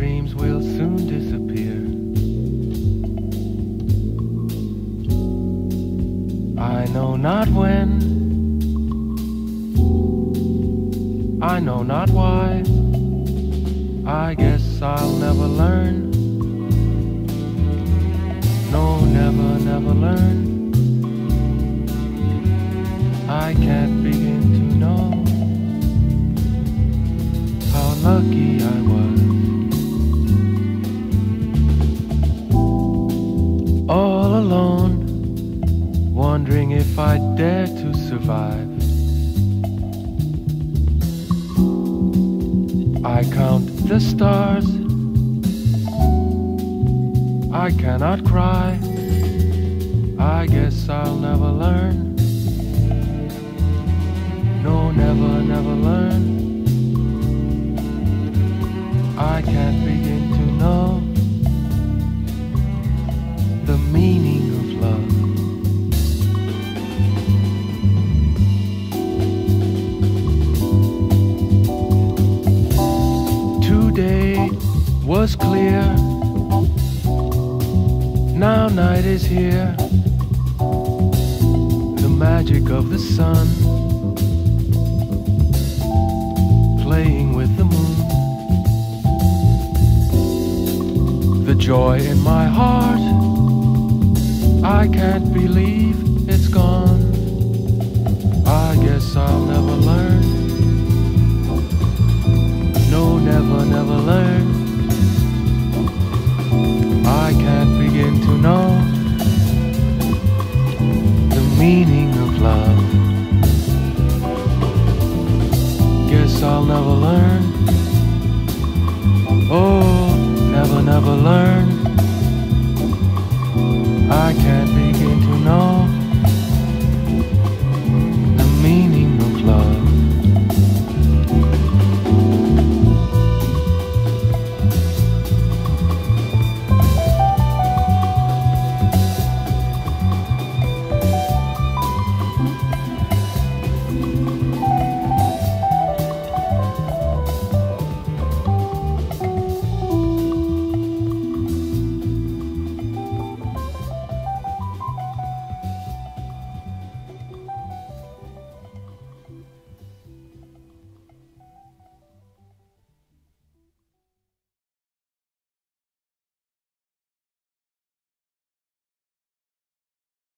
dreams will soon disappear. I know not when, I know not why. I guess I'll never learn. No, never, never learn. I can't begin to know how lucky I was. I'd dare to survive. I count the stars. I cannot cry. I guess I'll never learn. No, never, never learn. I can't begin was clear. Now night is here. The magic of the sun playing with the moon. The joy in my heart, I can't believe it's gone. I'll never learn. Oh,